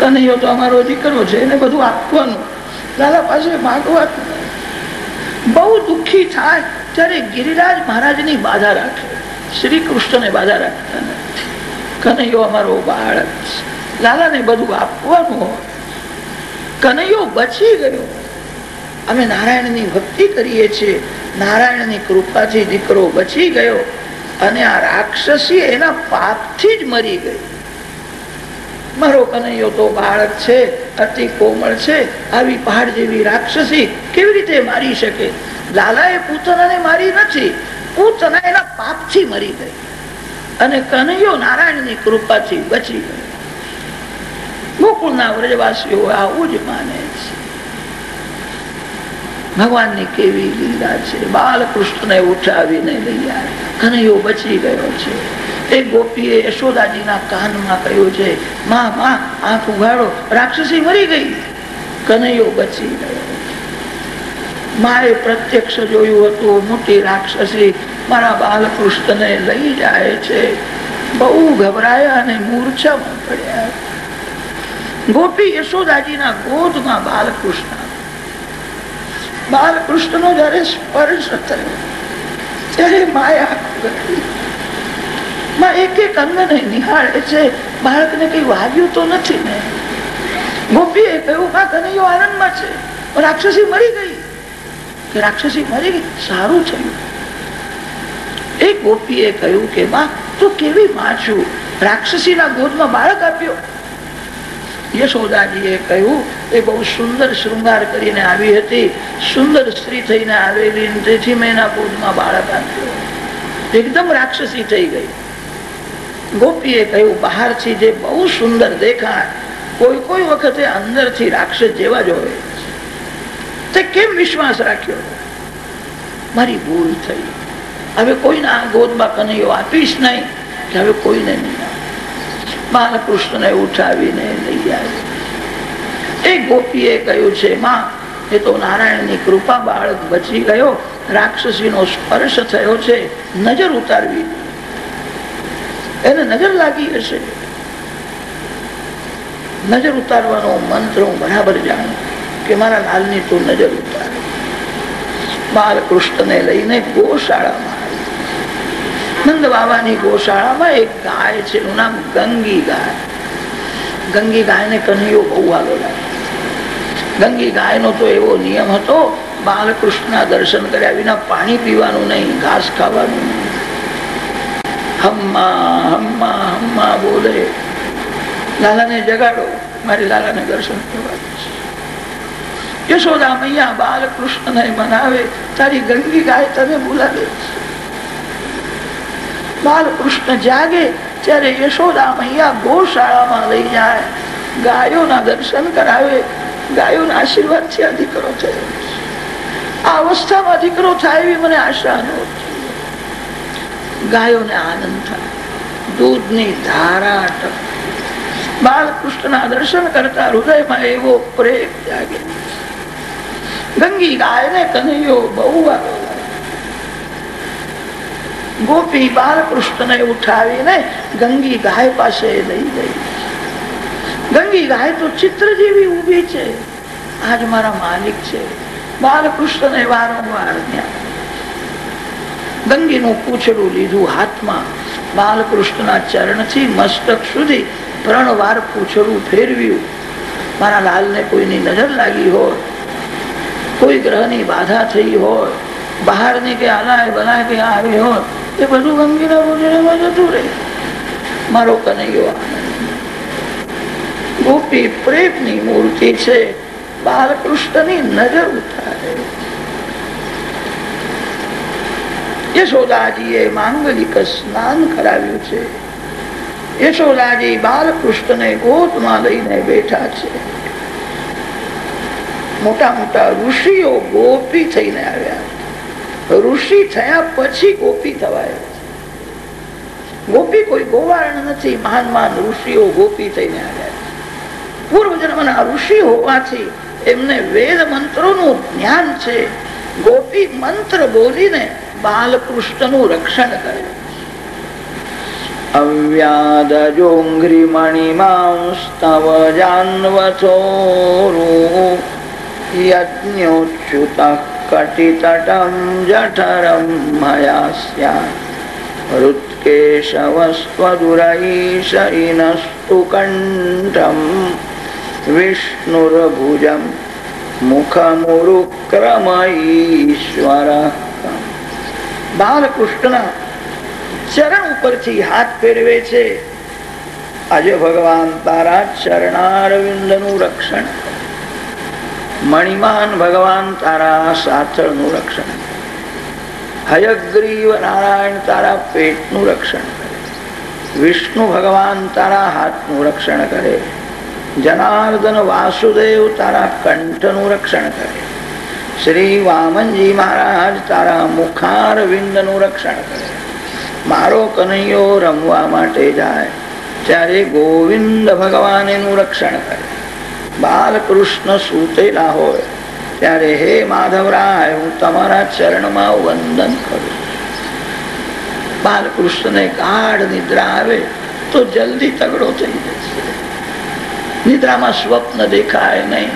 કનૈયો તો અમારો દીકરો છે, એને બધું આપવાનું. લાલા પાસે માગવાનું બહુ દુઃખી થાય ત્યારે ગિરિરાજ મહારાજની બાધા રાખે. શ્રી કૃષ્ણને બાધા રાખતા નથી. કનૈયો અમારો બાળક છે. લાલાને બધું આપવાનું કનૈયો બચી ગયો. અમે નારાયણની ભક્તિ કરીએ છીએ. નારાયણની કૃપાથી દીકરો બચી ગયો. અને આ રાક્ષસી એના પાપથી જ મરી ગઈ મારો કનૈયો તો બાળક છે, અતિ કોમળ છે, આવી પહાડ જેવી રાક્ષસી કેવી રીતે મારી શકે? લાલાએ પૂતનાને મારી નથી, પૂતના એના પાપથી મરી ગઈ. અને કનૈયો નારાયણની કૃપાથી બચી ગયો. ગોકુળના વ્રજવાસીઓ આવું જ માને ભગવાનની કેવી લીલા છે, બાલકૃષ્ણને ઉઠાવીને લઈ કનૈયો બચી ગયો છે. એ ગોપીએ યશોદાજીના કાનમાં કહ્યું છે, માં માં, આંખ ઉઘાડો, રાક્ષસી મરી ગઈ. કનૈયો બચી ગયો. માએ પ્રત્યક્ષ જોયું હતું, મોટી રાક્ષસી મારા બાલકૃષ્ણને લઈ જાય છે. બહુ ગભરાયા અને મૂર્છામાં પડ્યા. ગોપી યશોદાજીના ગોદમાં બાલકૃષ્ણ બાલકૃષ્ણનો જયારે સ્પર્શ થયો, ત્યારે માયા માં એક એક અંગને નિહાળે છે. બાળકને કઈ વાગ્યું તો નથી ને. ગોપીએ કહ્યું, માં આનંદમાં છે? રાક્ષસી મરી ગઈ. રાક્ષસી મરી ગઈ? સારું થયું. એ ગોપીએ કહ્યું કે, માં, તું કેવી માં છું રાક્ષસીના ગોદમાં બાળક આપ્યો. યશોદાજીએ કહ્યું, એ બહુ સુંદર શૃંગાર કરીને આવી હતી. સુંદર સ્ત્રી થઈને આવેલી તેથી મેં એના ગોદમાં બાળક આપ્યો. એકદમ રાક્ષસી થઈ ગઈ. ગોપીએ કહ્યું, બહારથી જે બહુ સુંદર દેખાય, કોઈ કોઈ વખતે અંદરથી રાક્ષસ જેવા જ હોય. તે કેમ વિશ્વાસ રાખ્યો? મારી ભૂલ થઈ. હવે કોઈના ગોદમાં કનૈયો આપીશ નહીં હવે કોઈને નહીં. બાલકૃષ્ણને ઉઠાવીને લઈ આવી એ ગોપીએ કહ્યું છે, માં, એ તો નારાયણની કૃપા બાળક બચી ગયો. રાક્ષસીનો સ્પર્શ થયો છે. નજર ઉતારવી. એને નજર લાગી હશે. નજર ઉતારવાનો મંત્ર હું બરાબર જાણું કે મારા લાલની તું નજર ઉતાર. બાલકૃષ્ણને લઈને ગોશાળામાં નંદ બાબાની ગોશાળામાં એક ગાય છે, એનું નામ ગંગી ગાય. ગંગી ગાયને કનૈયો બહુ વાલો લાગે ગંગી ગાયનો તો એવો નિયમ હતો, બાલકૃષ્ણના દર્શન કર્યા વિના પાણી પીવાનું નહીં, ઘાસ ખાવાનું નહીં. હમ્મા હમ્મા હમ્મા બોલે. લાલાને જગાડો, મારી લાલાને દર્શન કરવા યશોદા મૈયા બાલકૃષ્ણને મનાવે, તારી ગંગી ગાય તને બોલાવે બાલકૃષ્ણ જાગે ત્યારે યશોદા મૈયા ગોશાળામાં લઈ જાય. ગાયોના દર્શન કરાવે, ગાયોના આશીર્વાદથી આ દીકરો થયો. આ અવસ્થામાં દીકરો થાય એવી મને આશા નહોતી. ગાયોને આનંદ થાય. દૂધની ધારા બાલકૃષ્ણના દર્શન કરતા હૃદયમાં એવો પ્રેમ જાગે. ગંગી ગાયને કનૈયો બહુ વાલો ગોપી બાલકૃષ્ણને ઉઠાવીને ગંગી ગાય પાસે લઈ ગઈ. ગંગી ગાય તો ચિત્ર જેવી ઊભી છે. આજ મારા માલિક છે. બાલકૃષ્ણને વારંવાર ગંગીનું પૂછડું લીધું હાથમાં. બાલકૃષ્ણના ચરણથી મસ્તક સુધી ત્રણ વાર પૂછડું ફેરવ્યું. મારા લાલને કોઈની નજર લાગી હોય, કોઈ ગ્રહની બાધા થઈ હોય, બહારની કે આલાય બનાય કે આવી હોય એ બધું ગંગીરા ભોજનમાં જતું રહે મારો કનૈયો ગોપી પ્રેમની મૂર્તિ છે. બાલકૃષ્ણની નજર ઉતારે. યશોદાજીએ માંગલિક સ્નાન કરાવ્યું છે. યશોદાજી બાલકૃષ્ણને ગોદમાં લઈને બેઠા છે. મોટા મોટા ઋષિઓ ગોપી થઈને આવ્યા. ઋષિ થયા પછી ગોપી થવાય ગોપી કોઈ ગોવાળ નથી, મહાન મહાન ઋષિઓ ગોપી થઈને આવ્યા પૂર્વ જન્મના ઋષિ હોવાથી એમને વેદ મંત્રોનું જ્ઞાન છે. ગોપી મંત્ર બોલીને બાલકૃષ્ણનું રક્ષણ કરે અવ્યાદજોઘ્રિમણિમાંસ્તવ જાન્વથો યજ્ઞોચ્યુતઃ कटितटं जठरं मया स्यात् हृत्केशवस्त्वदुरैष इनस्तु कण्ठम् વિષ્ણુર્ભુજમ મુખમુરુક્રમ ઈશ્વર બાલકૃષ્ણના ચરણ ઉપરથી હાથ ફેરવે છે આજે ભગવાન તારા ચરણારવિંદનું રક્ષણ મણિમાન ભગવાન તારા સાથળનું રક્ષણ હયગ્રીવ નારાયણ તારા પેટનું રક્ષણ કરે. વિષ્ણુ ભગવાન તારા હાથનું રક્ષણ કરે. જનાર્દન વાસુદેવ તારા કંઠનું રક્ષણ કરે. શ્રી વામનજી મહારાજ તારા મુખારવિંદનું રક્ષણ કરે. મારો કનૈયો રમવા માટે જાય. ત્યારે ગોવિંદ ભગવાન રક્ષણ કરે. બાલકૃષ્ણ સૂતેલા હોય. ત્યારે હે માધવરાય, હું તમારા ચરણમાં વંદન કરું બાલકૃષ્ણને ગાઢ નિદ્રા આવે, તો જલ્દી તગડો થઈ જશે નિદ્રામાં સ્વપ્ન દેખાય નહીં.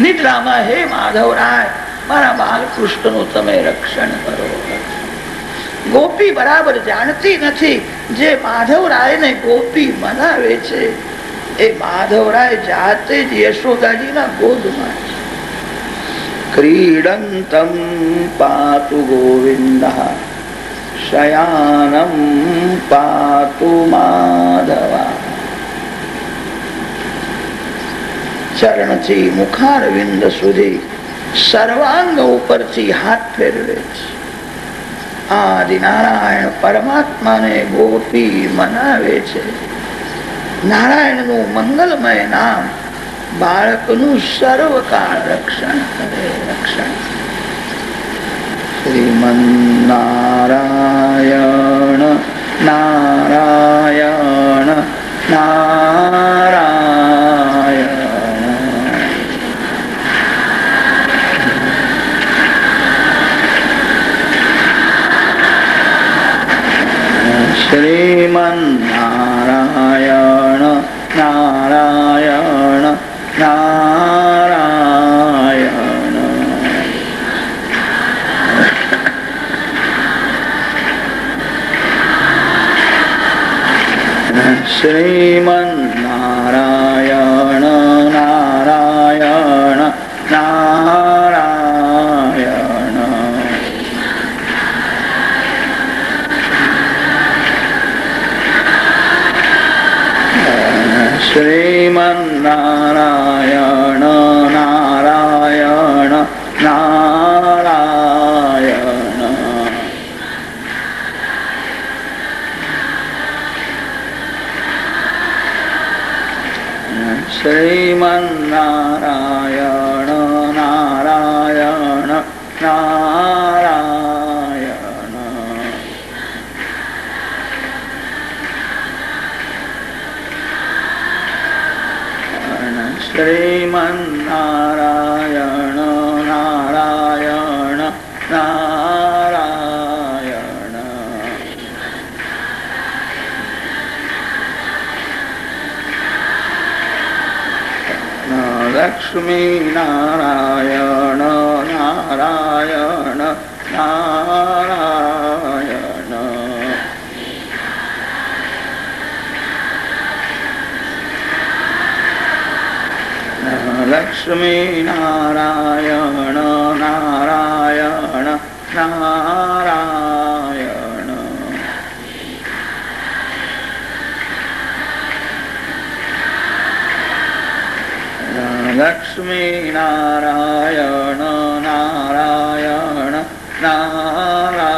નિદ્રામાં હે માધવરાય, મારા બાલકૃષ્ણનું તમે રક્ષણ કરો. ગોપી બરાબર જાણતી નથી જે માધવરાયને ગોપી મનાવે છે. એ માધવરાય જાતે જ યશોદાજીના ગોદમાં ક્રીડંતમ પાતુ ગોવિંદ, શયાનમ પાતુ માધવા. ચરણથી મુખારવિંદ સુધી સર્વાંગ ઉપરથી હાથ ફેરવે છે. આદિનારાયણ પરમાત્માને ગોપી મનાવે છે. નારાયણનું મંગલમય નામ બાળકનું સર્વકાળ રક્ષણ કરે રક્ષણ શ્રીમન્નારાયણ નારાયણ નારાયણ. શ્રીમન્નારાયણ શ્રીમન્નારાયણ નારાયણ નારાયણ લક્ષ્મી નારાયણ નારાયણ નારાયણ લક્ષ્મી નારાયણ નારાયણ નારાયણ લક્ષ્મી નારાયણ નારાયણ નારાયણ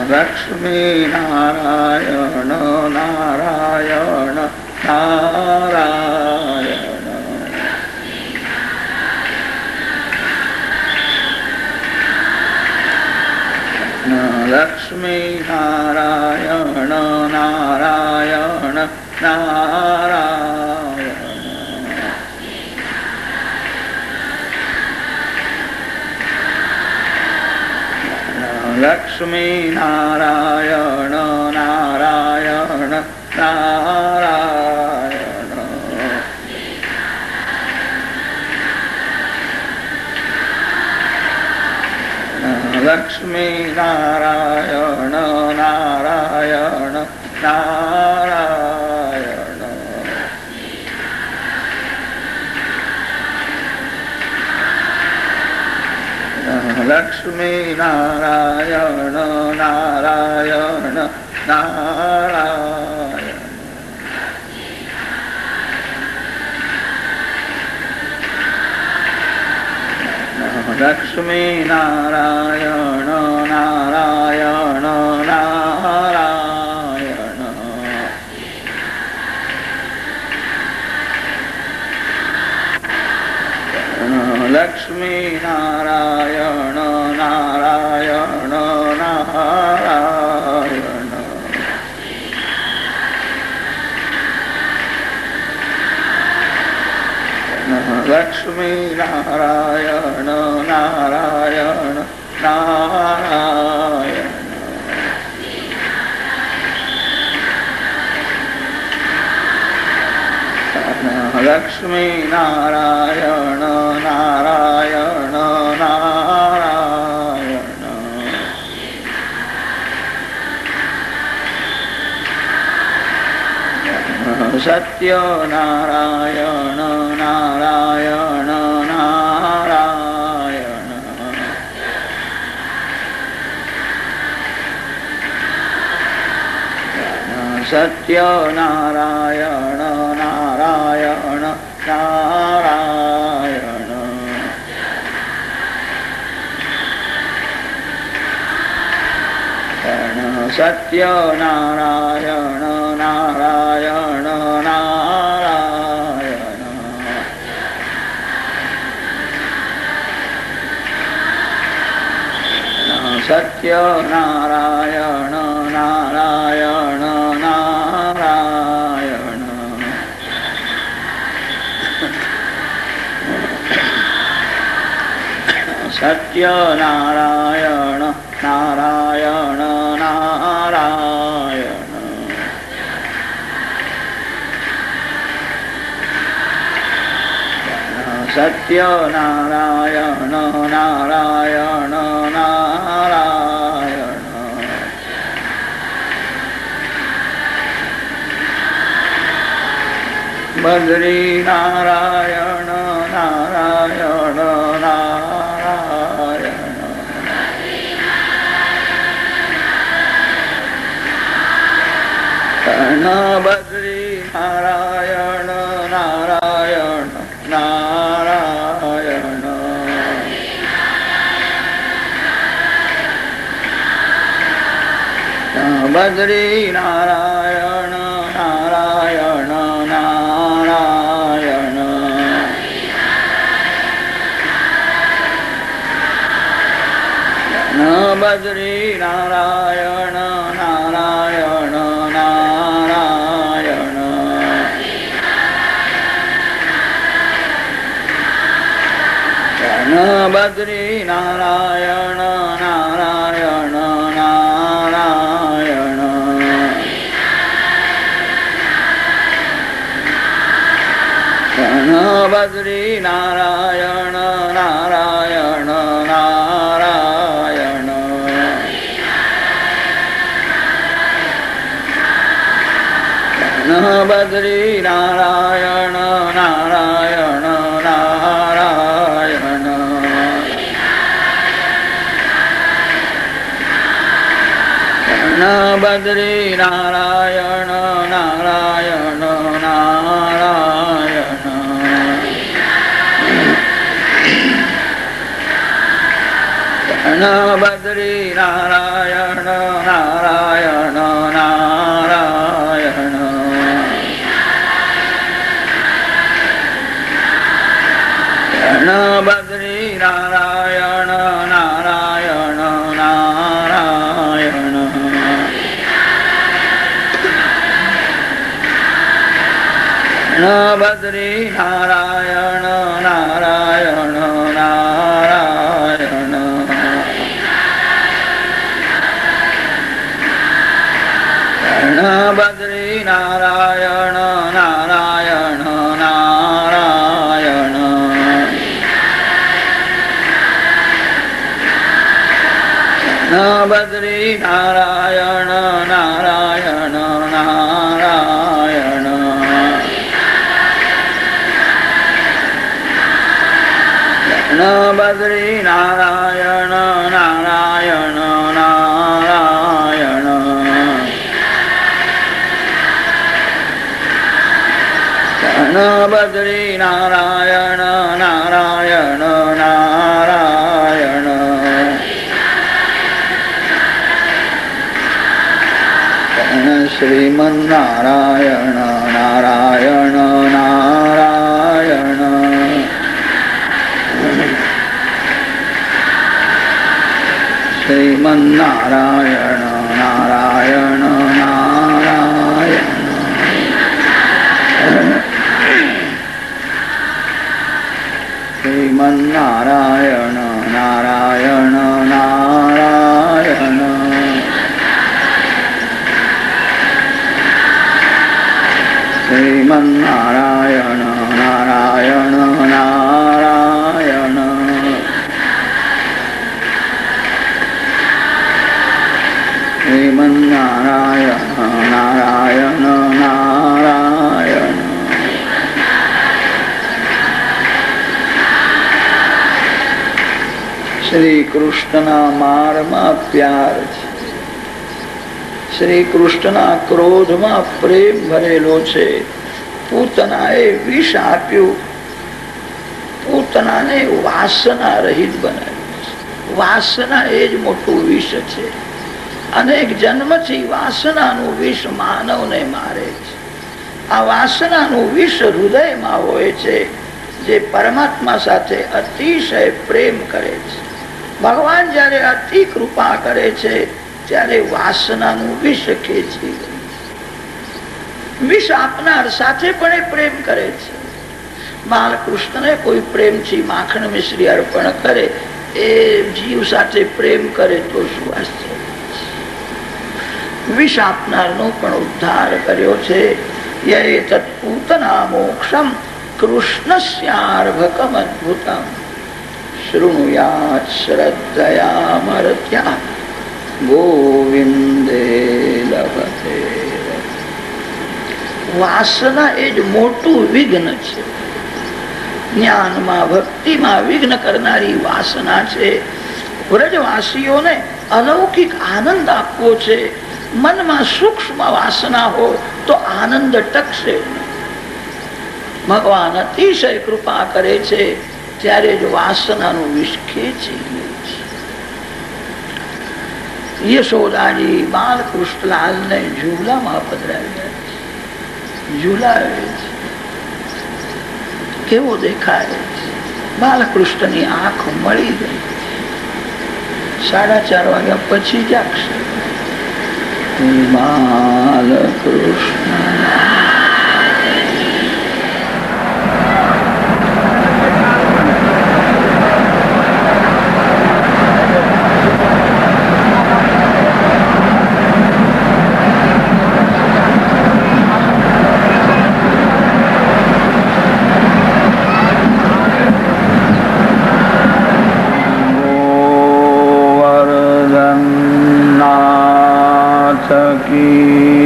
લક્ષ્મી નારાયણ નારાયણ નારાયણ લક્ષ્મી નારાયણ નારાયણ નારાયણ लक्ष्मी नारायण नारायण नारायण लक्ष्मी नारायण नारायण नारायण લક્ષ્મી નારાયણ નારાયણ નારાયણ લક્ષ્મી નારાયણ નારાયણ નારાયણ લક્ષ્મી નારાયણ नारायण नारायण लक्ष्मी नारायण नारायण नारायण लक्ष्मी नारायण नारायण સત્ય નારાયણ નારાયણ. નારાયણ સત્ય નારાયણ નારાયણ. નારાયણ સત્ય નારાયણ नारायण नारायण सत्य नारायण नारायण नारायण सत्य नारायण नारायण સત્ય નારાયણ નારાયણ નારાયણ બદ્રી નારાયણ નારાયણ નારાયણ બદ્રી નારાયણ બદ્રી નારાયણ નારાયણ નારાયણ. બદ્રી નારાયણ નારાયણ નારાયણ. બદ્રી નારાયણ બદ્રી નારાયણ નારાયણ નારાયણ. બદ્રી નારાયણ નારાયણ નારાયણ. બદ્રી નારાયણ બદ્રી નારાયણ નારાયણ નારાયણ બદ્રી નારાયણ નારાયણ નારાયણ બદ્રી નારાયણ નારાયણ નારાયણ શ્રીમન્નારાયણ નારાયણ નારાયણ શ્રીમન્નારાયણ નારાયણ નારાયણ શ્રીમન્નારાયણ નારાયણ નારાયણ શ્રીમન્નારાયણ નારાયણ નારાયણ શ્રીમન્નારાયણ નારાયણ નારાયણ શ્રી કૃષ્ણના મારમાં પ્યાર છે શ્રી કૃષ્ણના ક્રોધમાં પ્રેમ ભરેલો છે પૂતનાએ વિષ આપ્યું. પૂતનાને વાસના રહિત બનાવ્યું. વાસના એ જ મોટું વિષ છે. અનેક જન્મથી વાસનાનું વિષ માનવને મારે છે. આ વાસનાનું વિષ હૃદયમાં હોય છે, જે પરમાત્મા સાથે અતિશય પ્રેમ કરે છે. ભગવાન જ્યારે અતિ કૃપા કરે છે, ત્યારે વાસનાનું વિષ ખેંચી વિષ આપનાર સાથે પણ એ પ્રેમ કરે છે. બાલકૃષ્ણને કોઈ પ્રેમથી માખણ મિશ્રી અર્પણ કરે, એ જીવ સાથે પ્રેમ કરે તો શું આશ્ચર્ય. વિષ આપનારનો પણ ઉદ્ધાર કર્યો છે. પૂતના મોક્ષમ કૃષ્ણસ્યાર્ભકમ અદભુતમ. શૃણુયાત શ્રદ્ધયામરત્યા ગોવિંદે લભતે. વાસના એ જ મોટું વિઘ્ન છે. જ્ઞાનમાં, ભક્તિમાં વિઘ્ન કરનારી વાસના છે. વ્રજવાસીઓને અલૌકિક આનંદ આપવો છે. મનમાં સૂક્ષ્મ વાસના હોય તો આનંદ ટકશે ભગવાન અતિશય કૃપા કરે છે ત્યારે જ વાસનાનું વિષ છે. યશોદાજી બાલકૃષ્ણલાલને ઝૂલામાં પધરાવ્યા. ઝૂલાવે છે કેવો દેખાય? બાલકૃષ્ણની આંખ મળી ગઈ. સાડા ચાર વાગ્યા પછી જાગશે. બાલકૃષ્ણ. sakit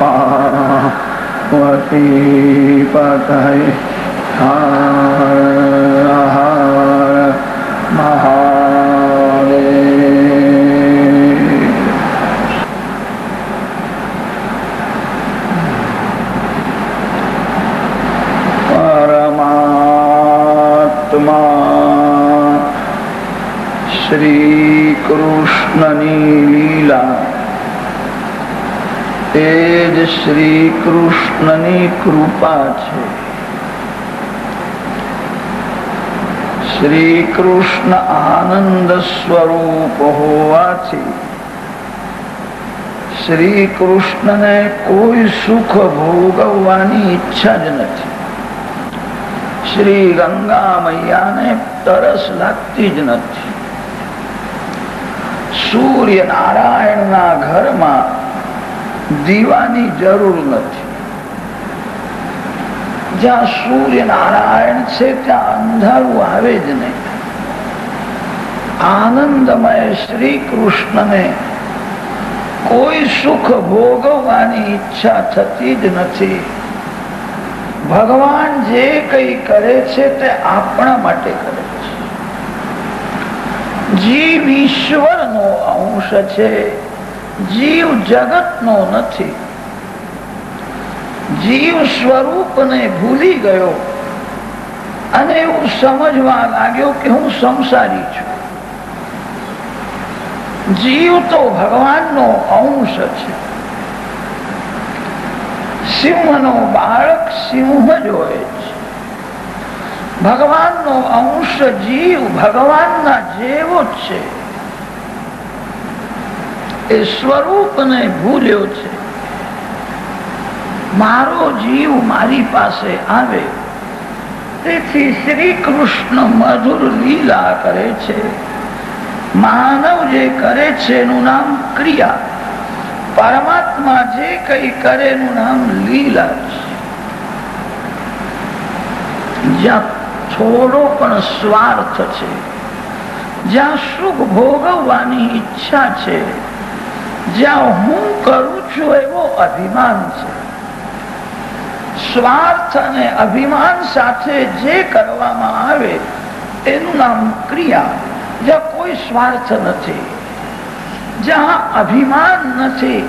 ปาวติปะไตหาหามหาเรปรมาตมา શ્રી કૃષ્ણની લીલા તે શ્રી કૃષ્ણની કૃપા છે. શ્રી કૃષ્ણ આનંદ સ્વરૂપ હોવાથી શ્રી કૃષ્ણને કોઈ સુખ ભોગવવાની ઈચ્છા જ નથી. શ્રી ગંગા મૈયાને તરસ લાગતી જ નથી. સૂર્ય નારાયણના ઘરમાં દીવાની જરૂર નથી. જ્યાં સૂર્ય નારાયણ છે, ત્યાં અંધારું આવે જ નહીં. આનંદમય શ્રી કૃષ્ણને કોઈ સુખ ભોગવવાની ઈચ્છા થતી જ નથી. ભગવાન જે કઈ કરે છે, તે આપણા માટે કરે છે. જીવ ઈશ્વર નો અંશ છે. જીવ જગત નો નથી. જીવ સ્વરૂપને ભૂલી ગયો. અને એવું સમજવા લાગ્યો કે હું સંસારી છું. જીવ તો ભગવાનનો અંશ છે. સિંહનો બાળક સિંહ જ હોય છે. ભગવાનનો અંશ જીવ ભગવાનના જેવો જ છે. એ સ્વરૂપને ભૂલ્યો છે. મારો જીવ મારી પાસે આવે. તેથી શ્રી કૃષ્ણ મધુર લીલા કરે છે. માનવ જે કરે છે એનું નામ ક્રિયા. પરમાત્મા જે કઈ કરે એનું નામ લીલા છે. જ્યાં થોડો પણ સ્વાર્થ છે, જ્યાં સુખ ભોગવવાની ઈચ્છા છે જ્યાં હું કરું છું એવો અભિમાન છે. સ્વાર્થ અને અભિમાન સાથે જે કરવામાં આવે એનું નામ ક્રિયા, જ્યાં કોઈ સ્વાર્થ નથી. જ્યાં અભિમાન નથી,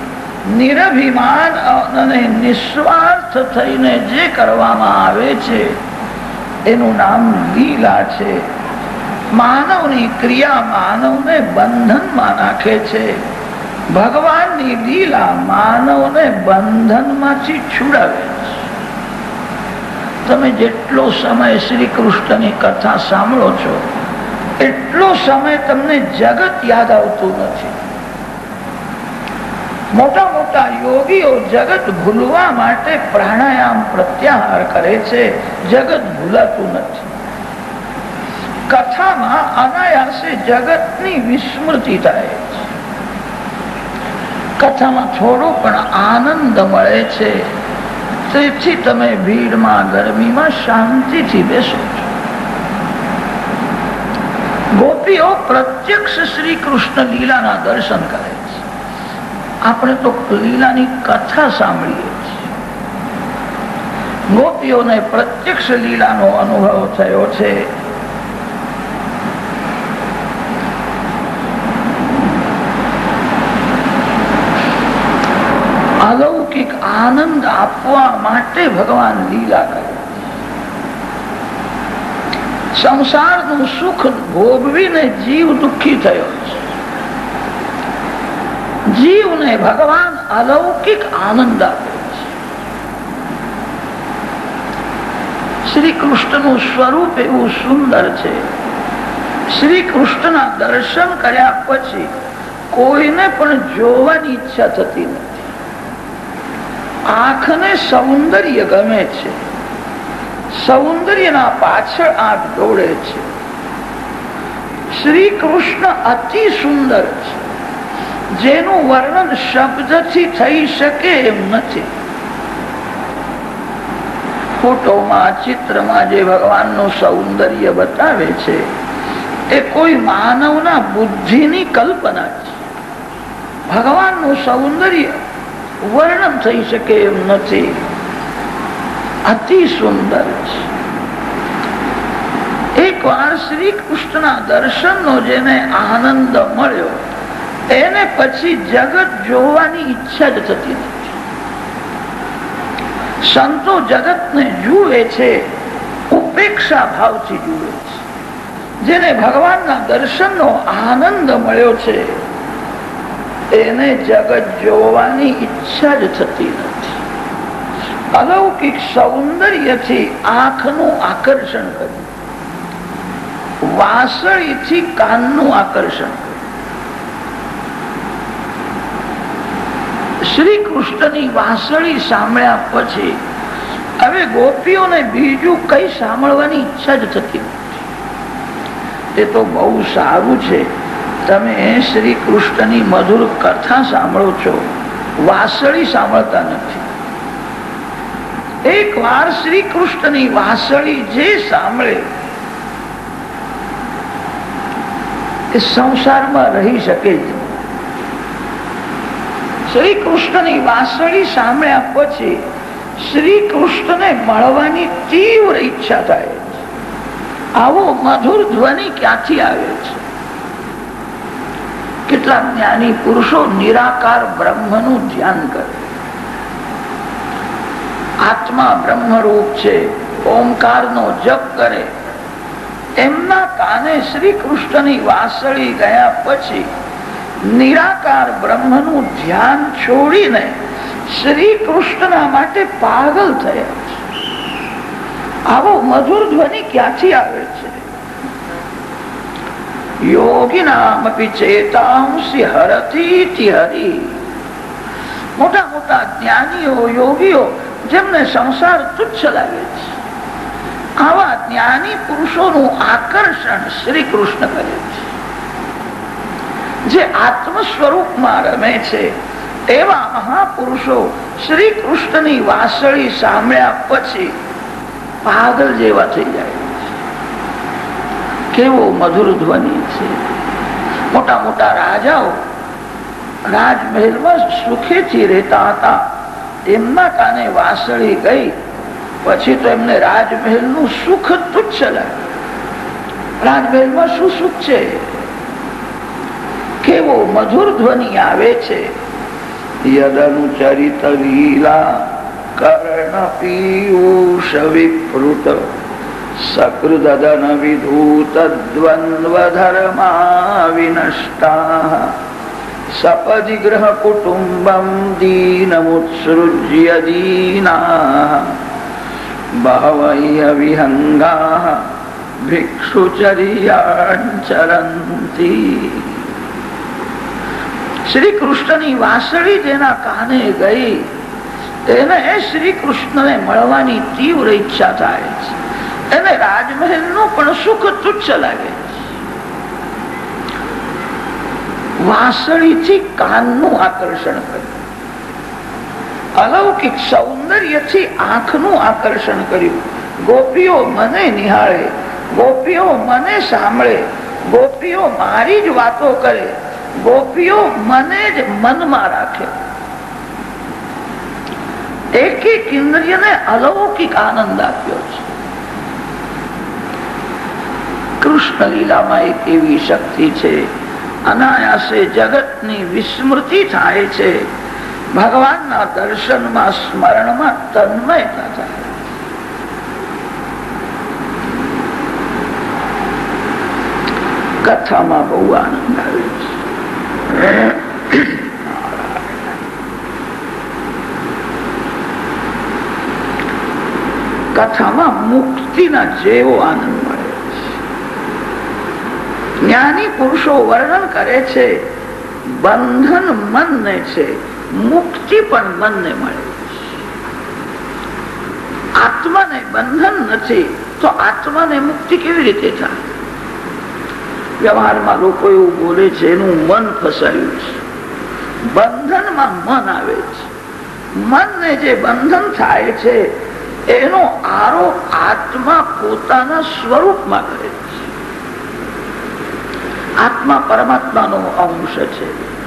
નિરભિમાન અને નિસ્વાર્થ થઈને જે કરવામાં આવે છે, એનું નામ લીલા છે. માનવની ક્રિયા માનવને બંધનમાં નાખે છે. ભગવાનની લીલા માનવને બંધનમાંથી છુડાવે છે. તમે જેટલો સમય શ્રી કૃષ્ણની કથા સાંભળો છો, એટલો સમય તમને જગત યાદ આવતું નથી. મોટા મોટા યોગીઓ જગત ભૂલવા માટે પ્રાણાયામ પ્રત્યાહાર કરે છે, જગત ભૂલાતું નથી. કથામાં અનાયાસે જગતની વિસ્મૃતિ થાય છે. કથામાં થોડો પણ આનંદ મળે છે. તેથી તમે ભીડમાં, ગરમીમાં શાંતિથી બેસો છો. ગોપીઓ પ્રત્યક્ષ શ્રી કૃષ્ણ લીલાના દર્શન કરે છે. આપણે તો લીલાની કથા સાંભળીએ છીએ. ગોપીઓને પ્રત્યક્ષ લીલાનો અનુભવ થયો છે અલૌકિક આનંદ આપવા માટે ભગવાન લીલા કરે. સંસારનું સુખ ભોગવીને જીવ દુઃખી થયો જીવને ભગવાન અલૌકિક આનંદ આપે છે. શ્રી કૃષ્ણનું સ્વરૂપ એવું સુંદર છે. શ્રી કૃષ્ણના દર્શન કર્યા પછી કોઈને પણ જોવાની ઈચ્છા થતી નથી. આંખને સૌંદર્ય ગમે છે. સૌંદર્યના પાછળ આંખ દોડે છે. શ્રી કૃષ્ણ અતિ સુંદર છે. જેનું વર્ણન શબ્દથી થઈ શકે એમ નથી. ફોટોમાં, ચિત્રમાં જે ભગવાનનું સૌંદર્ય બતાવે છે, એ કોઈ માનવના બુદ્ધિની કલ્પના છે. ભગવાનનું સૌંદર્ય વર્ણન થઈ શકે એમ નથી. અતિ સુંદર છે. એક વાર શ્રી કૃષ્ણના દર્શનનો જેને આનંદ મળ્યો, એને પછી જગત જોવાની ઈચ્છા જ થતી નથી. સંતો જગતને જુએ છે, ઉપેક્ષા ભાવથી જુએ છે. જેને ભગવાનના દર્શનનો આનંદ મળ્યો છે એને જગત જોવાની ઈચ્છા જ થતી નથી. અલૌકિક સૌંદર્યથી આંખનું આકર્ષણ કર્યું વાસળીથી કાનનું આકર્ષણ શ્રી કૃષ્ણની વાસળી સાંભળ્યા પછી હવે ગોપીઓને બીજું કઈ સાંભળવાની ઈચ્છા જ થતી નથી. એ તો બહુ સારું છે. તમે શ્રી કૃષ્ણની મધુર કથા સાંભળો છો. વાસળી સાંભળતા નથી. એક વાર શ્રી કૃષ્ણની વાસળી જે સાંભળે, એ સંસારમાં રહી શકે જ શ્રી કૃષ્ણની વાસળી સાંભળ્યા પછી શ્રી કૃષ્ણને મળવાની તીવ્ર ઈચ્છા થાય છે. આવો મધુર ધ્વનિ ક્યાંથી આવે છે? કેટલાક જ્ઞાની પુરુષો નિરાકાર બ્રહ્મનું ધ્યાન કરે. આત્મા બ્રહ્મરૂપ છે, ઓમકારનો જપ કરે. એમના કાને શ્રી કૃષ્ણની વાસળી ગયા પછી નિરાકાર બ્રહ્મનું ધ્યાન છોડીને શ્રી કૃષ્ણના માટે પાગલ થયા છે. આવો મધુર ધ્વનિ ક્યાંથી આવે છે? મોટા મોટા જ્ઞાનીઓ યોગીઓ જેમને સંસાર તુચ્છ લાગે છે. આવા જ્ઞાની પુરુષોનું આકર્ષણ શ્રી કૃષ્ણ કરે છે. જે આત્મ સ્વરૂપમાં રમે છે, એવા મહાપુરુષો શ્રી કૃષ્ણની વાસળી સાંભળ્યા પછી પાગલ જેવા થઈ જાય કેવો મધુર ધ્વનિ છે. મોટા મોટા રાજાઓ રાજમહેલમાં સુખેથી રહેતા હતા. એમના કાને વાસળી ગઈ. પછી તો એમને રાજમહેલનું સુખ તુચ્છ લાગે રાજમહેલમાં શું સુખ છે? કેવો મધુર ધ્વનિ આવે છે? યદનુચરિત લીલા કર્ણ પીયુષ વિપૃત સકૃદન વિધૂત દ્વંદ્વ ધર્મા વિનષ્ટા સપદિ ગ્રહ કુટુંબમ દીનમુત્સૃજ્ય દીના બહવય વિહંગા ભિક્ષુચર્યાચરંતી શ્રી કૃષ્ણની વાસળી જેના કાને ગઈ, તેને શ્રી કૃષ્ણને મળવાની તીવ્ર ઈચ્છા થાય છે. એને રાજમહેલનું પણ સુખ તુચ્છ લાગે વાસળીથી કાનનું આકર્ષણ કર્યું અલૌકિક સૌંદર્યથી આંખનું આકર્ષણ કર્યું. ગોપીઓ મને નિહાળે, ગોપીઓ મને સાંભળે, ગોપીઓ મારી જ વાતો કરે, ગોપીઓ મને જ મનમાં રાખે. એક એક ઇન્દ્રિયને અલૌકિક આનંદ આપ્યો છે. કૃષ્ણ લીલામાં એક એવી શક્તિ છે. અનાયાસે જગતની વિસ્મૃતિ થાય છે. ભગવાનના દર્શનમાં સ્મરણમાં તન્મયતા થાય. કથામાં બહુ આનંદ આવે છે. કથામાં મુક્તિના જેવો આનંદ જ્ઞાની પુરુષો વર્ણન કરે છે, બંધન મનને છે, મુક્તિ પણ મનને મળે આત્માને બંધન નથી, તો આત્માને મુક્તિ કેવી રીતે થાય? વ્યવહારમાં લોકો એવું બોલે છે, એનું મન ફસાયું છે. બંધનમાં મન આવે છે. મનને જે બંધન થાય છે, એનો આરોપ આત્મા પોતાના સ્વરૂપમાં કરે છે. આત્મા પરમાત્માનો અંશ છે.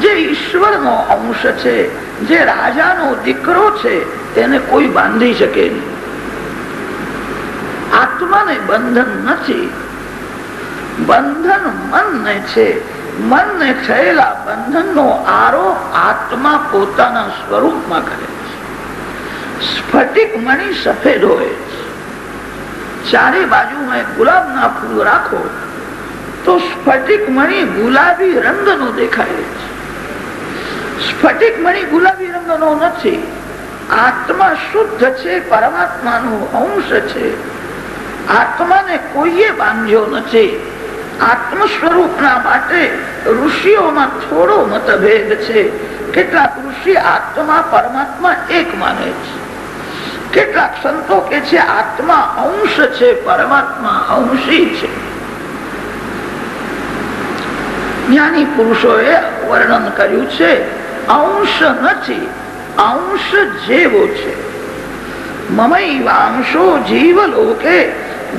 જે ઈશ્વરનો અંશ છે, જે રાજાનો દીકરો છે, તેને કોઈ બાંધી શકે નહીં. આત્માને બંધન નથી. બંધન મનને છે. મનને થયેલા બંધનનો આરોપ આત્મા પોતાના સ્વરૂપમાં કરે છે. સ્ફટિક મણી સફેદ હોય ચારે બાજુમાં ગુલાબના ફૂલ રાખો. તો સ્ફટિક મણી ગુલાબી રંગનો દેખાય છે. સ્ફટિક મણી ગુલાબી રંગનો નથી. આત્મા શુદ્ધ છે, પરમાત્માનો અંશ છે. આત્માને કોઈએ બાંધ્યો નથી. આત્મ સ્વરૂપના માટે ઋષિઓમાં થોડો મતભેદ છે. કેટલાક ઋષિ આત્મા પરમાત્મા એક માને છે. કેટલાક સંતો કે છે આત્મા અંશ છે, પરમાત્મા અંશી છે. જ્ઞાની પુરુષોએ વર્ણન કર્યું છે, અંશ નથી, અંશ જેવો છે. મમૈવાંશો જીવ લોકે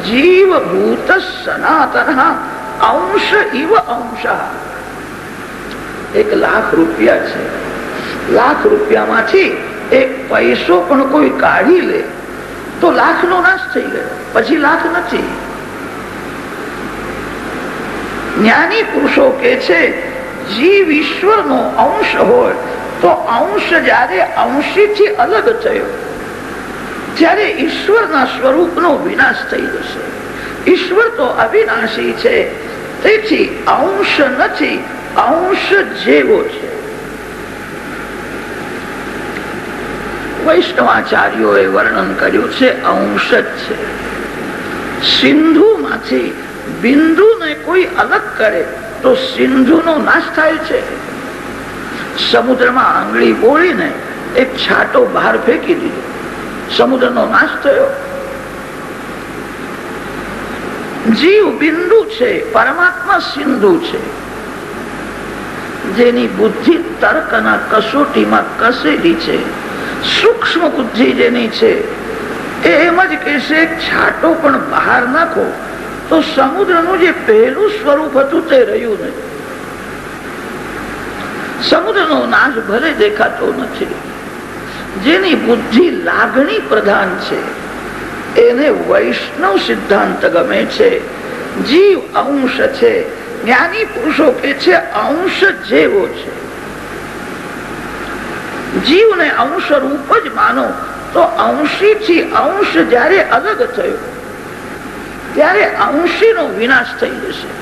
જીવ ભૂત સનાતન, અંશ ઇવ અંશ. એક લાખ રૂપિયા છે. લાખ રૂપિયામાંથી એક પૈસો પણ કોઈ કાઢી લે, તો લાખ નો નાશ થઈ ગયો. પછી લાખ નથી. જ્ઞાની પુરુષો કે છે, જીવ ઈશ્વર નો અંશ હોય, તો અંશ જયારે અંશીથી અલગ થયો ત્યારે ઈશ્વરના સ્વરૂપનો વિનાશ થઈ જશે. ઈશ્વર તો અવિનાશી છે, તેથી અંશ નથી, અંશ જેવો છે. વૈષ્ણવાચાર્યોએ વર્ણન કર્યું છે, અંશ જ છે. સિંધુ બિંદુ ને કોઈ અલગ કરે તો સિંધુ નો નાશ થાય છે. સમુદ્રમાં આંગળી બોળીને એક છાટો બહાર ફેંકી દીધો. સમુદ્રનો નાશ થયો. જીવ બિંદુ છે, પરમાત્મા સિંધુ છે. જેની બુદ્ધિ તર્કના કસોટીમાં કસેલી છે, સૂક્ષ્મ બુદ્ધિ જેની છે. એ એમ જ કહેશે, છાટો પણ બહાર નાખો તો સમુદ્રનું જે પહેલું સ્વરૂપ હતું તે રહ્યું નથી સમુદ્રનો નાશ ભલે દેખાતો નથી. જેની બુદ્ધિ લાગણી પ્રધાન છે, એને વૈષ્ણવ સિદ્ધાંત ગમે છે. જીવ અંશ છે, જ્ઞાની પુરુષો કે છે અંશ જેવો છે. જીવને અંશ રૂપ જ માનો તો અંશી થી અંશ જયારે અલગ થયો ત્યારે અંશી નો વિનાશ થઈ જશે.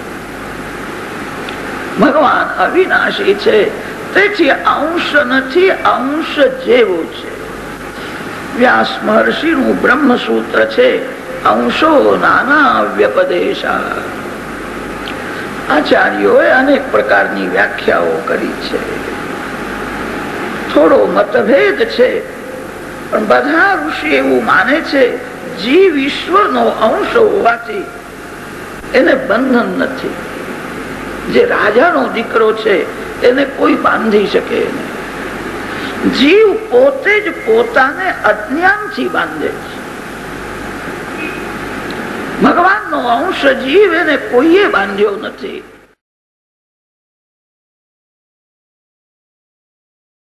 ભગવાન અવિનાશી છે. તેથી અંશ નથી, અંશ જેવો છે. વ્યાસ મહર્ષિ નું બ્રહ્મસૂત્ર છે, અંશો નાના વ્યપદેશા. આચાર્યોએ અનેક પ્રકારની વ્યાખ્યાઓ કરી છે. થોડો મતભેદ છે, પણ બધા ઋષિ એવું માને છે જીવ ઈશ્વર નો અંશ હોવાથી એને બંધન નથી. જે રાજાનો દીકરો છે, એને કોઈ બાંધી શકે નહીં. જીવ પોતે જ પોતાને અજ્ઞાનથી બાંધે છે. ભગવાનનો અંશ જીવ એને કોઈએ બાંધ્યો નથી.